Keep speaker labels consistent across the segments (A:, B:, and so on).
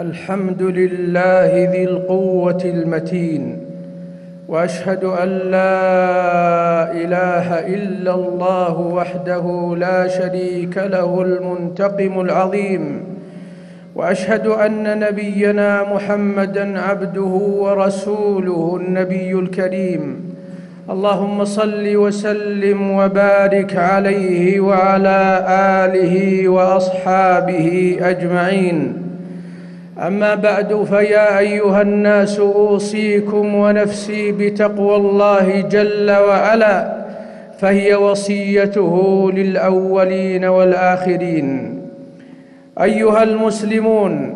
A: الحمد لله ذي القوة المتين وأشهد أن لا إله إلا الله وحده لا شريك له المنتقم العظيم وأشهد أن نبينا محمدًا عبده ورسوله النبي الكريم. اللهم صل وسلم وبارك عليه وعلى آله وأصحابه أجمعين. أما بعد فيا أيها الناس أوصيكم ونفسي بتقوى الله جل وعلا فهي وصيته للأولين والآخرين. أيها المسلمون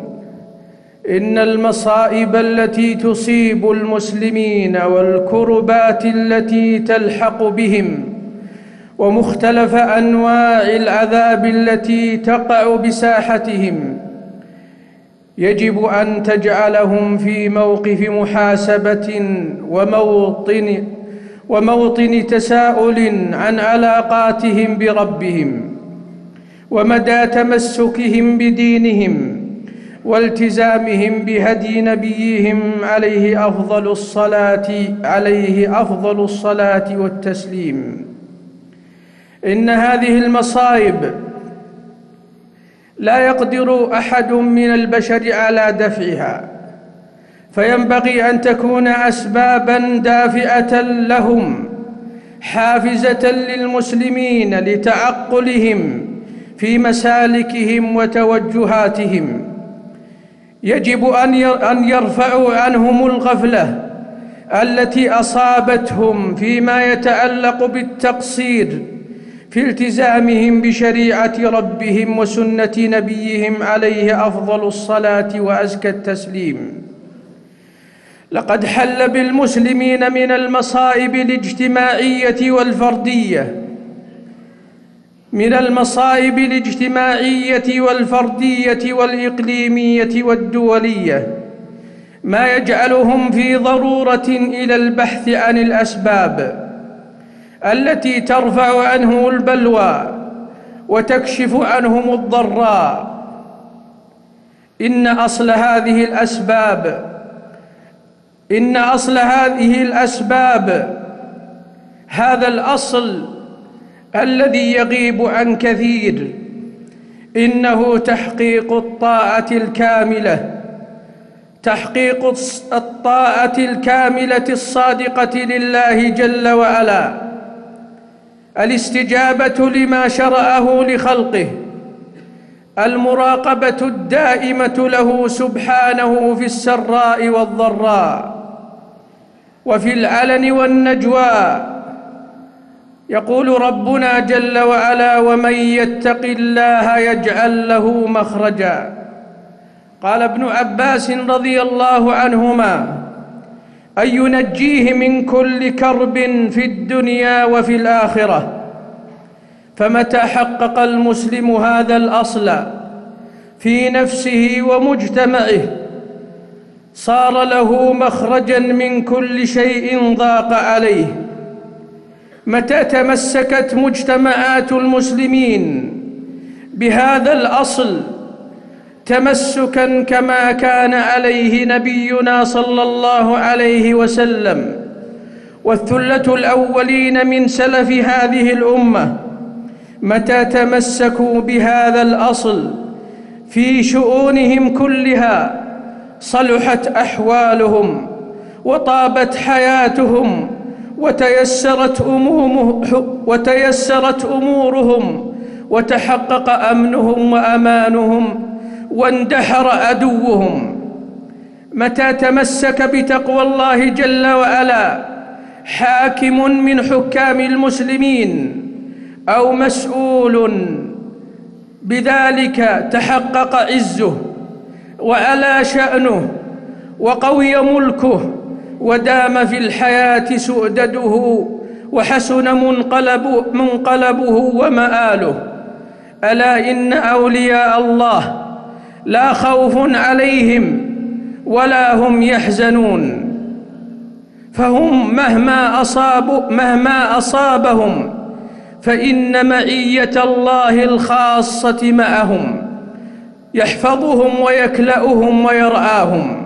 A: إن المصائب التي تصيب المسلمين والكربات التي تلحق بهم ومختلف أنواع العذاب التي تقع بساحتهم يجب أن تجعلهم في موقف محاسبة وموطن وموطن تساؤل عن علاقاتهم بربهم ومدى تمسكهم بدينهم والتزامهم بهدي نبيهم عليه أفضل الصلاة عليه أفضل الصلاة والتسليم. إن هذه المصائب لا يقدر أحد من البشر على دفعها. فينبغي أن تكون أسبابا دافئة لهم حافزة للمسلمين لتعقلهم في مسالكهم وتوجهاتهم. يجب أن يرفعوا عنهم الغفلة التي أصابتهم فيما يتعلق بالتقصير في التزامهم بشريعة ربهم وسنة نبيهم عليه أفضل الصلاة وأزكى التسليم. لقد حل بالمسلمين من المصائب الاجتماعية والفردية. من المصائب الاجتماعية والفردية والإقليمية والدولية. ما يجعلهم في ضرورة إلى البحث عن الأسباب. التي ترفع عنهم البلوى وتكشف عنهم الضراء. إن أصل هذه الأسباب إن أصل هذه الأسباب هذا الأصل الذي يغيب عن كثير. إنه تحقيق الطاعة الكاملة تحقيق الطاعة الكاملة الصادقة لله جل وعلا. الاستجابة لما شرعه لخلقه المراقبة الدائمة له سبحانه في السراء والضراء وفي العلن والنجوى. يقول ربنا جل وعلا ومن يتق الله يجعل له مخرجا قال ابن عباس رضي الله عنهما أن ينجيه من كل كرب في الدنيا وفي الآخرة؟ فمتى حقق المسلم هذا الأصل في نفسه ومجتمعه؟ صار له مخرجا من كل شيء ضاق عليه. متى تمسكت مجتمعات المسلمين بهذا الأصل تمسكا كما كان عليه نبينا صلى الله عليه وسلم. والثلة الأولين من سلف هذه الأمة متى تمسكوا بهذا الأصل في شؤونهم كلها صلحت أحوالهم وطابت حياتهم وتيسرت وتيسرت أمورهم وتحقق أمنهم وأمانهم واندحر عدوهم متى تمسك بتقوى الله جل وعلا حاكم من حكام المسلمين أو مسؤول بذلك تحقق عزه وعلى شأنه وقوي ملكه ودام في الحياة سؤدده وحسن منقلب منقلبه ومآله. ألا إن أولياء الله لا خوف عليهم ولا هم يحزنون. فهم مهما أصابوا مهما أصابهم فإن معية الله الخاصة معهم يحفظهم ويكلأهم ويرعاهم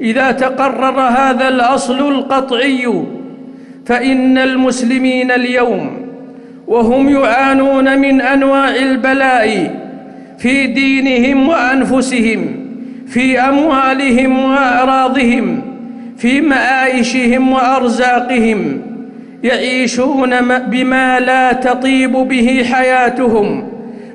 A: إذا تقرر هذا الأصل القطعي فإن المسلمين اليوم وهم يعانون من أنواع البلاء في دينهم وأنفسهم في أموالهم وأراضهم في معايشهم وأرزاقهم يعيشون بما لا تطيب به حياتهم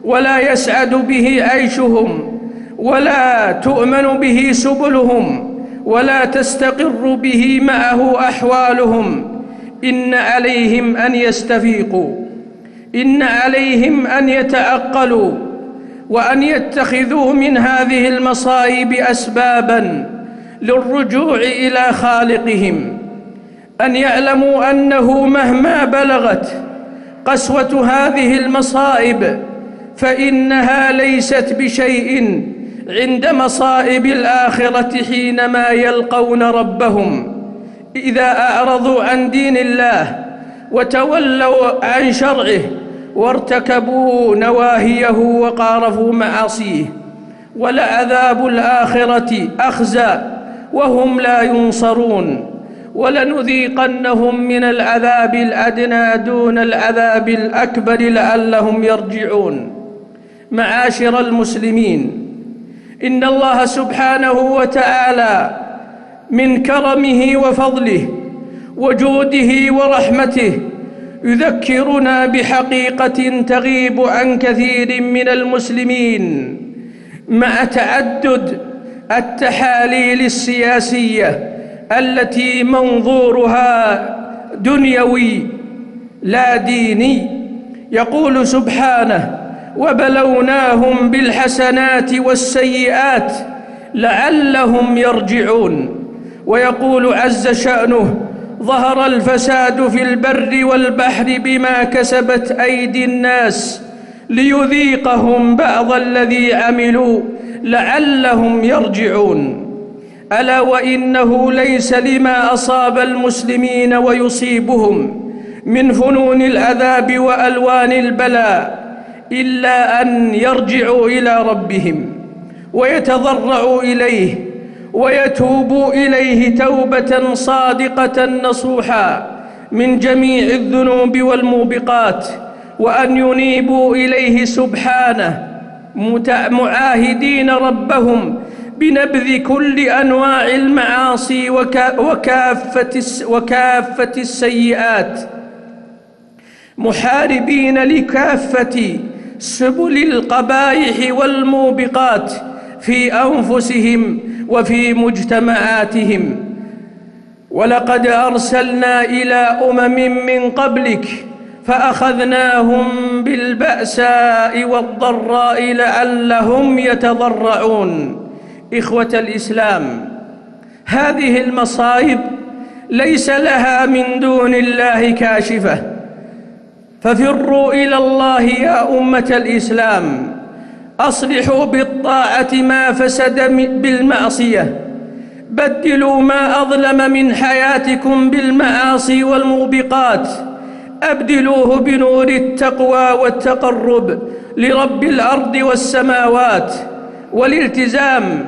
A: ولا يسعد به عيشهم ولا تؤمن به سبلهم ولا تستقر به معه أحوالهم. إن عليهم أن يستفيقوا إن عليهم أن يتعقلوا وأن يتخذوا من هذه المصائب أسباباً للرجوع إلى خالقهم. أن يعلموا أنه مهما بلغت قسوة هذه المصائب فإنها ليست بشيء عند مصائب الآخرة حينما يلقون ربهم. إذا أعرضوا عن دين الله وتولوا عن شرعه وارتكبوا نواهيه وقارفوا معاصيه ولعذاب الآخرة أخزى وهم لا ينصرون ولنذيقنهم من العذاب الأدنى دون العذاب الأكبر لعلهم يرجعون. معاشر المسلمين إن الله سبحانه وتعالى من كرمه وفضله وجوده ورحمته يذكرنا بحقيقة تغيب عن كثير من المسلمين مع تعدد التحاليل السياسية التي منظورها دنيوي لا ديني. يقول سبحانه وبلوناهم بالحسنات والسيئات لعلهم يرجعون ويقول عز شأنه ظهر الفساد في البر والبحر بما كسبت أيدي الناس ليذيقهم بعض الذي عملوا لعلهم يرجعون. ألا وإنه ليس لما أصاب المسلمين ويصيبهم من فنون العذاب وألوان البلاء إلا أن يرجعوا إلى ربهم ويتضرعوا إليه ويتوبوا إليه توبة صادقة نصوحا من جميع الذنوب والموبقات وأن ينيبوا إليه سبحانه معاهدين ربهم بنبذ كل أنواع المعاصي وكافة, وكافة السيئات. محاربين لكافة سبل القبائح والموبقات في أنفسهم وفي مجتمعاتهم. ولقد أرسلنا إلى أمم من قبلك فأخذناهم بالبأساء والضراء لعلهم يتضرعون. إخوة الإسلام هذه المصائب ليس لها من دون الله كاشفة. ففروا إلى الله يا أمة الإسلام. أصلحوا بالطاعة ما فسد بالمعصية. بدلوا ما أظلم من حياتكم بالمعاصي والموبقات. أبدلوه بنور التقوى والتقرب لرب الأرض والسماوات والالتزام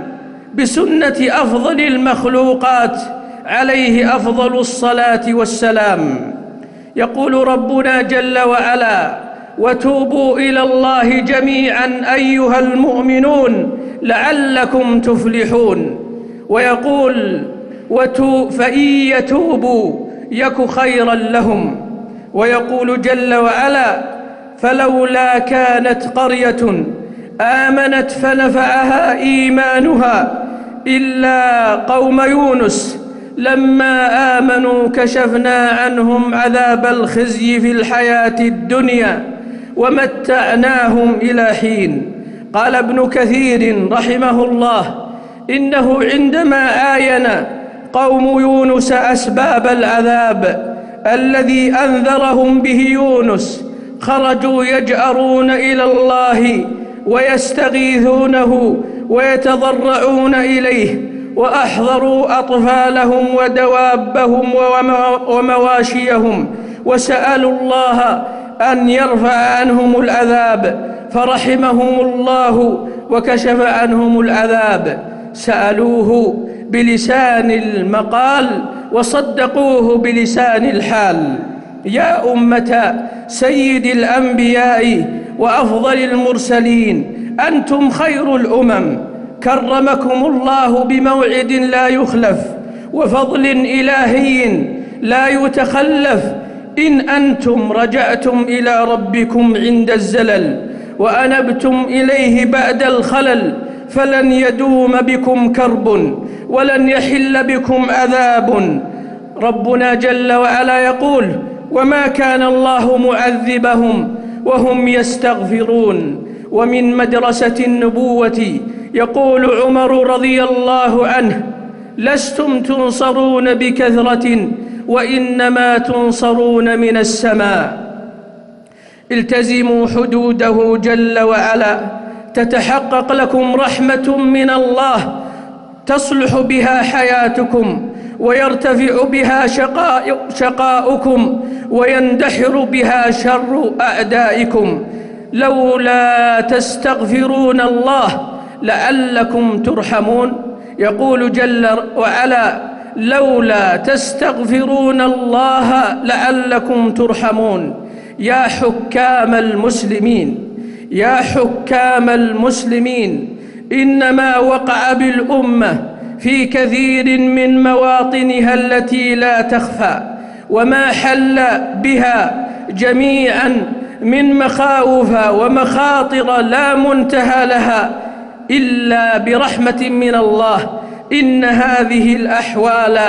A: بسنة أفضل المخلوقات عليه أفضل الصلاة والسلام. يقول ربنا جل وعلا وتوبوا إلى الله جميعا أيها المؤمنون لعلكم تفلحون. ويقول وتو فإن يتوبوا يك خيرا لهم. ويقول جل وعلا فلولا كانت قرية آمنت فنفعها إيمانها إلا قوم يونس لما آمنوا كشفنا عنهم عذاب الخزي في الحياة الدنيا. ومتعناهم إلى حين. قال ابن كثير رحمه الله إنه عندما آين قوم يونس أسباب العذاب الذي أنذرهم به يونس خرجوا يجأرون إلى الله ويستغيثونه ويتضرعون إليه وأحضروا أطفالهم ودوابهم ومواشيهم وسألوا الله أن يرفع عنهم العذاب فرحمهم الله وكشف عنهم العذاب. سألوه بلسان المقال وصدقوه بلسان الحال. يا أمة سيد الأنبياء وأفضل المرسلين أنتم خير الأمم. كرمكم الله بموعد لا يخلف وفضل إلهي لا يتخلف إن أنتم رجعتم إلى ربكم عند الزلل وأنبتم إليه بعد الخلل فلن يدوم بكم كرب ولن يحل بكم عذاب. ربنا جل وعلا يقول وما كان الله معذبهم وهم يستغفرون. ومن مدرسة النبوة يقول عمر رضي الله عنه لستم تنصرون بكثرة وإنما تنصرون من السماء. التزموا حدوده جل وعلا. تتحقق لكم رحمة من الله. تصلح بها حياتكم ويرتفع بها شقاؤكم ويندحر بها شر أعدائكم. لولا تستغفرون الله لعلكم ترحمون. يقول جل وعلا لولا تستغفرون الله لعلكم ترحمون. يا حكام المسلمين يا حكام المسلمين إنما وقع بالأمة في كثير من مواطنها التي لا تخفى وما حل بها جميعا من مخاوف ومخاطر لا منتهى لها إلا برحمة من الله. إن هذه الأحوال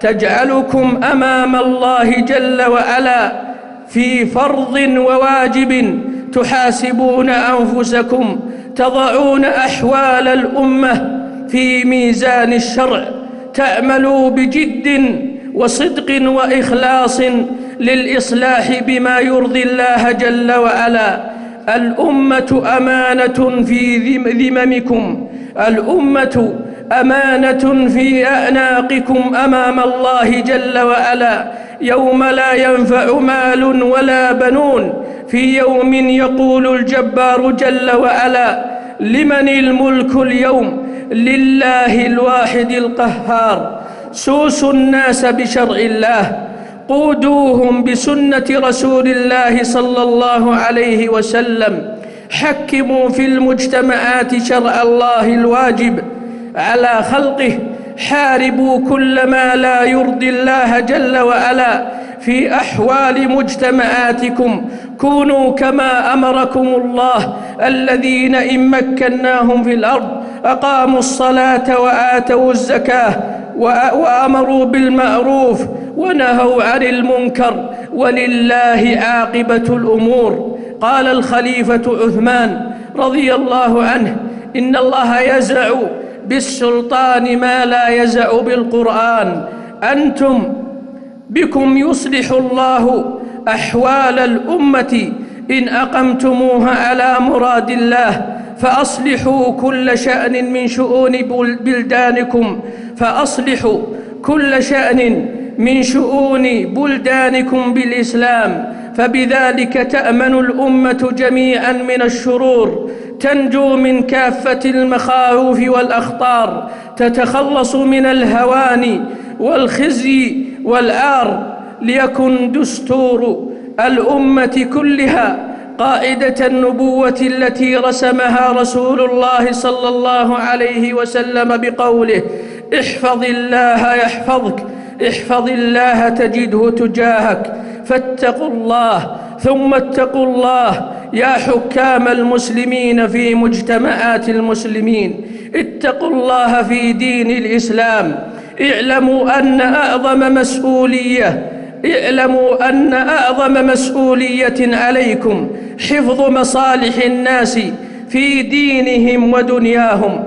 A: تجعلكم أمام الله جل وعلا في فرض وواجب تحاسبون أنفسكم تضعون أحوال الأمة في ميزان الشرع تأملوا بجد وصدق وإخلاص للإصلاح بما يرضي الله جل وعلا. الأمة أمانة في ذممكم الأمة أمانة في أعناقكم أمام الله جل وعلا. يوم لا ينفع مال ولا بنون. في يوم يقول الجبار جل وعلا لمن الملك اليوم؟ لله الواحد القهار. سوسوا الناس بشرع الله. قودوهم بسنة رسول الله صلى الله عليه وسلم. حكموا في المجتمعات شرع الله الواجب. على خلقه حاربوا كل ما لا يرضي الله جل وعلا في أحوال مجتمعاتكم. كونوا كما أمركم الله الذين إن مكناهم في الأرض أقاموا الصلاة وآتوا الزكاة وأمروا بالمعروف ونهوا عن المنكر. ولله عاقبة الأمور. قال الخليفة عثمان رضي الله عنه إن الله يزع بالسلطان ما لا يزع بالقرآن. أنتم بكم يصلح الله أحوال الأمة. إن أقمتموها على مراد الله فأصلحوا كل شأن من شؤون بلدانكم. فأصلحوا كل شأن من شؤون بلدانكم بالإسلام. فبذلك تأمن الأمة جميعا من الشرور. تنجو من كافة المخاوف والأخطار تتخلص من الهوان والخزي والعار ليكن دستور الأمة كلها قائدة النبوة التي رسمها رسول الله صلى الله عليه وسلم بقوله احفظ الله يحفظك احفظ الله تجده تجاهك فاتقوا الله ثم اتقوا الله يا حكام المسلمين في مجتمعات المسلمين اتقوا الله في دين الإسلام. اعلموا أن أعظم مسؤولية اعلموا أن أعظم مسؤولية عليكم حفظ مصالح الناس في دينهم ودنياهم.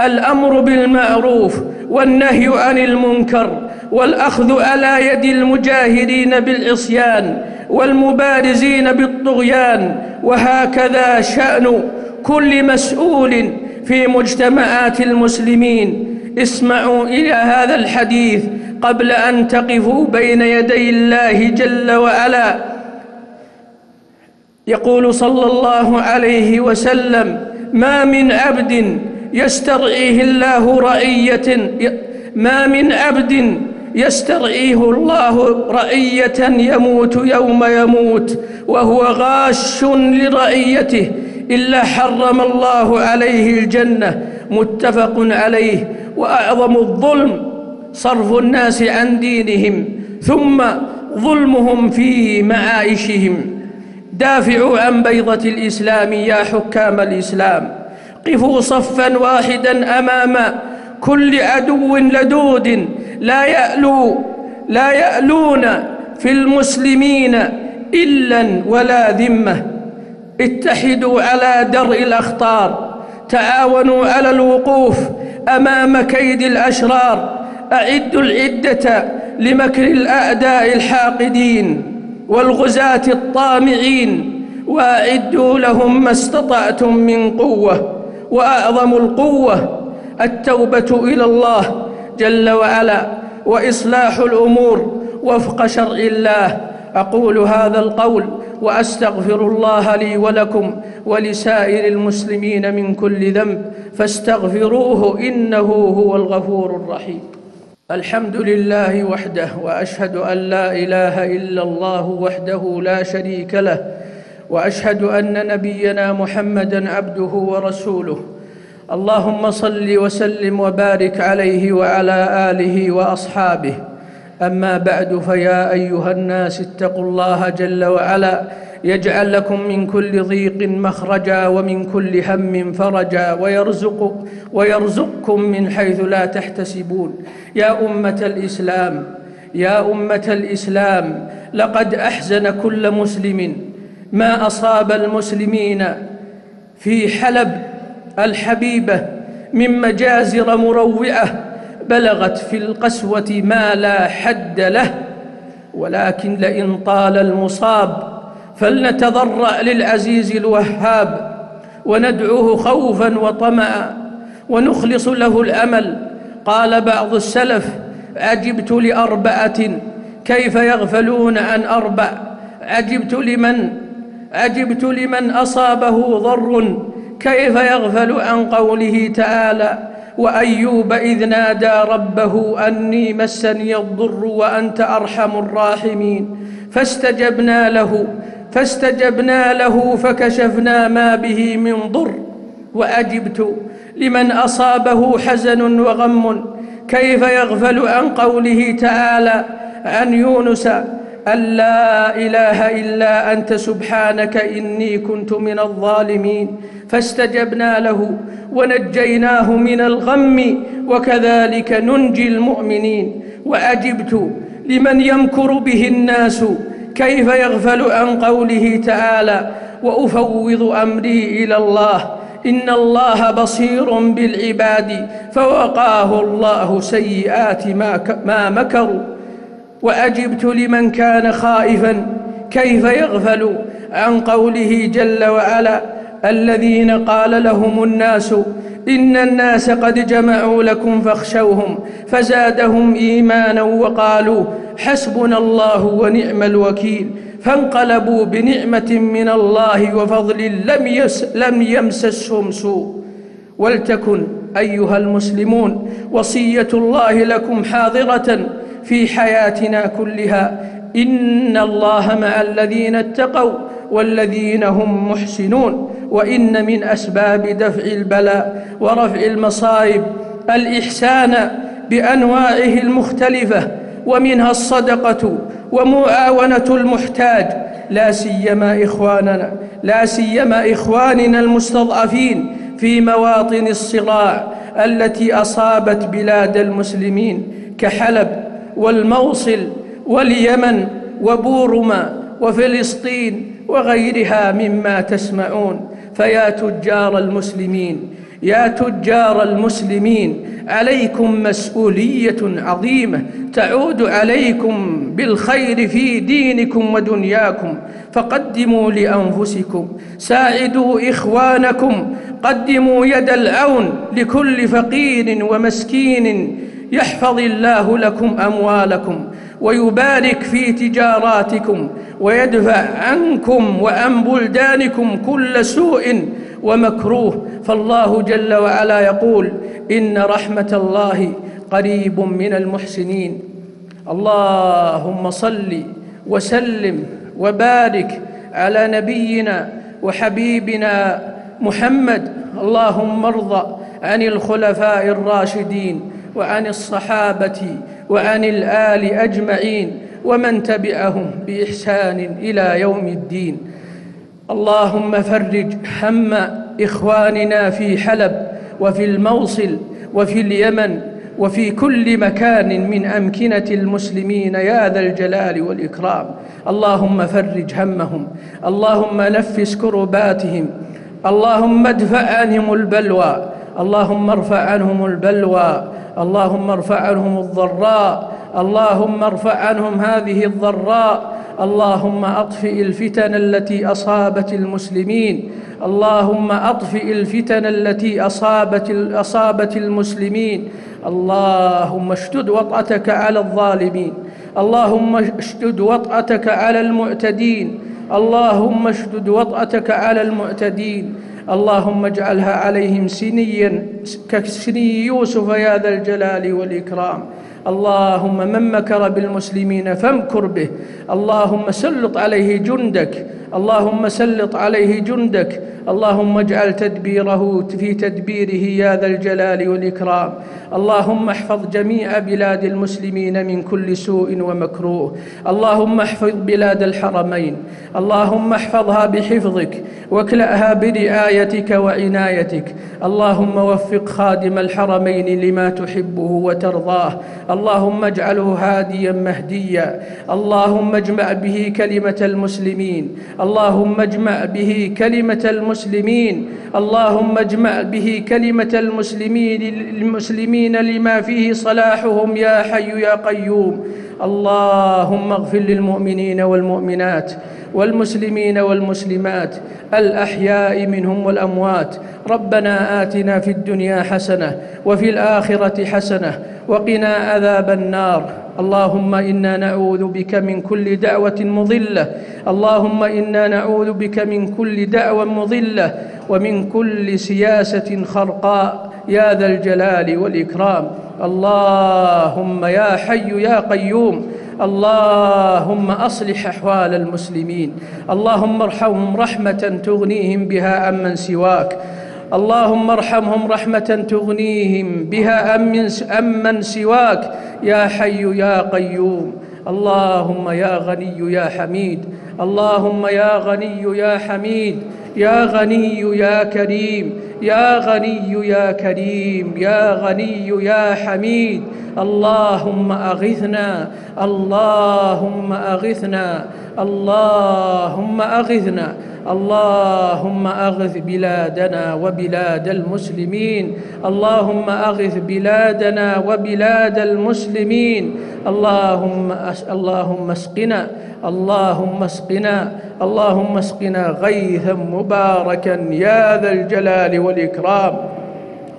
A: الأمر بالمعروف والنهي عن المنكر والأخذ على يد المجاهدين بالعصيان والمبارزين بالطغيان وهكذا شأن كل مسؤول في مجتمعات المسلمين. اسمعوا إلى هذا الحديث قبل أن تقفوا بين يدي الله جل وعلا. يقول صلى الله عليه وسلم ما من عبد يسترعيه الله رعية ما من عبد يسترعيه الله رعية يموت يوم يموت وهو غاش لرعيته إلا حرم الله عليه الجنة متفق عليه وأعظم الظلم صرف الناس عن دينهم ثم ظلمهم في معايشهم. دافعوا عن بيضة الإسلام يا حكام الإسلام قفوا صفا واحدا أمام كل عدو لدود لا يألو لا يألون في المسلمين إلا ولا ذمة. اتحدوا على درء الأخطار تعاونوا على الوقوف أمام كيد الأشرار أعدوا العدة لمكر الأعداء الحاقدين والغزاة الطامعين وأعدوا لهم ما استطعتم من قوة وأعظم القوة التوبة إلى الله جل وعلا وإصلاح الأمور وفق شرع الله. أقول هذا القول وأستغفر الله لي ولكم ولسائر المسلمين من كل ذنب فاستغفروه إنه هو الغفور الرحيم. الحمد لله وحده وأشهد أن لا إله إلا الله وحده لا شريك له وأشهد أن نبينا محمدًا عبده ورسوله. اللهم صل وسلم وبارك عليه وعلى آله وأصحابه. أما بعد فيا أيها الناس اتقوا الله جل وعلا. يجعل لكم من كل ضيق مخرجا ومن كل هم فرجا ويرزق ويرزقكم من حيث لا تحتسبون. يا أمة الإسلام يا أمة الإسلام لقد أحزن كل مسلم. ما أصاب المسلمين في حلب الحبيبة من مجازر مروعة بلغت في القسوة ما لا حد له ولكن لئن طال المصاب فلنتضرع للعزيز الوهاب وندعوه خوفا وطمعا ونخلص له الأمل. قال بعض السلف عجبت لأربعة كيف يغفلون عن أربع؟ عجبت لمن؟ عجبت لمن أصابه ضر كيف يغفل عن قوله تعالى وأيوب إذ نادى ربه أني مسني الضر وأنت أرحم الراحمين فاستجبنا له فاستجبنا له فكشفنا ما به من ضر وأجبت لمن أصابه حزن وغم. كيف يغفل عن قوله تعالى عن يونس أن لا إله إلا أنت سبحانك إني كنت من الظالمين. فاستجبنا له ونجيناه من الغم وكذلك ننجي المؤمنين. وأجبت لمن يمكر به الناس كيف يغفل عن قوله تعالى وأفوض أمري إلى الله إن الله بصير بالعباد فوقاه الله سيئات ما مكروا. وأجبت لمن كان خائفا كيف يغفل عن قوله جل وعلا الذين قال لهم الناس إن الناس قد جمعوا لكم فاخشوهم فزادهم إيمانا وقالوا حسبنا الله ونعم الوكيل فانقلبوا بنعمة من الله وفضل لم, يس لم يمسسهم سوء ولتكن أيها المسلمون وصية الله لكم حاضرة في حياتنا كلها. إن الله مع الذين اتقوا والذين هم محسنون. وإن من أسباب دفع البلاء ورفع المصائب الإحسان بأنواعه المختلفة. ومنها الصدقة ومعاونة المحتاج. لا سيما إخواننا لا سيما إخواننا المستضعفين في مواطن الصراع التي أصابت بلاد المسلمين كحلب. والموصل واليمن وبورما وفلسطين وغيرها مما تسمعون. فيا تجار المسلمين يا تجار المسلمين عليكم مسؤولية عظيمة تعود عليكم بالخير في دينكم ودنياكم. فقدموا لأنفسكم ساعدوا إخوانكم قدموا يد العون لكل فقير ومسكين يحفظ الله لكم أموالكم ويبارك في تجاراتكم ويدفع عنكم وعن بلدانكم كل سوء ومكروه. فالله جل وعلا يقول إن رحمة الله قريب من المحسنين. اللهم صل وسلم وبارك على نبينا وحبيبنا محمد. اللهم ارض عن الخلفاء الراشدين. وعن الصحابة وعن الآل أجمعين ومن تبعهم بإحسان إلى يوم الدين. اللهم فرج هم إخواننا في حلب وفي الموصل وفي اليمن وفي كل مكان من أمكنة المسلمين يا ذا الجلال والإكرام. اللهم فرج همهم. اللهم نفس كرباتهم. اللهم ادفع عنهم البلوى. اللهم ارفع عنهم البلوى. اللهم ارفع عنهم الضراء اللهم ارفع عنهم هذه الضراء اللهم أطفئ الفتن التي أصابت المسلمين اللهم أطفئ الفتن التي أصابت أصابت المسلمين اللهم اشتد وطأتك على الظالمين اللهم اشتد وطأتك على المعتدين اللهم اشتد وطأتك على المعتدين. اللهم اجعلها عليهم سنيا كسني يوسف يا ذا الجلال والإكرام. اللهم من مكر بالمسلمين فامكر به. اللهم سلط عليه جندك. اللهم سلط عليه جندك. اللهم اجعل تدبيره في تدبيره يا ذا الجلال والإكرام. اللهم احفظ جميع بلاد المسلمين من كل سوء ومكروه. اللهم احفظ بلاد الحرمين. اللهم احفظها بحفظك. واكلأها برعايتك وعنايتك. اللهم وفق خادم الحرمين لما تحبه وترضاه. اللهم اجعله هاديا مهديا. اللهم اجمع به كلمة المسلمين. اللهم اجمع به كلمة المسلمين اللهم اجمع به كلمة المسلمين المسلمين لما فيه صلاحهم يا حي يا قيوم. اللهم اغفر للمؤمنين والمؤمنات والمسلمين والمسلمات الأحياء منهم والأموات. ربنا آتنا في الدنيا حسنة وفي الآخرة حسنة وقنا عذاب النار. اللهم إنا نعوذ بك من كل دعوة مضلة. اللهم إنا نعوذ بك من كل دعوة مضلة ومن كل سياسة خرقاء. يا ذا الجلال والإكرام. اللهم يا حي يا قيوم. اللهم أصلح أحوال المسلمين. اللهم ارحمهم رحمة تغنيهم بها عمن سواك. اللهم ارحمهم رحمة تغنيهم بها أمن سواك يا حي يا قيوم. اللهم يا غني يا حميد. اللهم يا غني يا حميد. يا غني يا كريم. يا غني يا كريم. يا غني يا حميد. اللهم أغثنا اللهم أغثنا اللهم أغثنا اللهم أغث بلادنا وبلاد المسلمين اللهم أغث بلادنا وبلاد المسلمين اللهم اللهم اسقنا اللهم اسقنا اللهم اسقنا غيثا مباركا يا ذا الجلال والإكرام.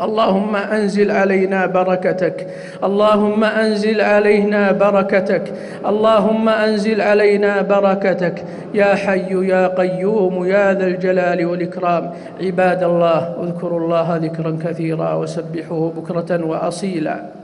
A: اللهم أنزل علينا بركتك. اللهم أنزل علينا بركتك. اللهم أنزل علينا بركتك. يا حي يا قيوم يا ذا الجلال والإكرام. عباد الله اذكروا الله ذكرا كثيرا وسبحوه بكرة واصيلا.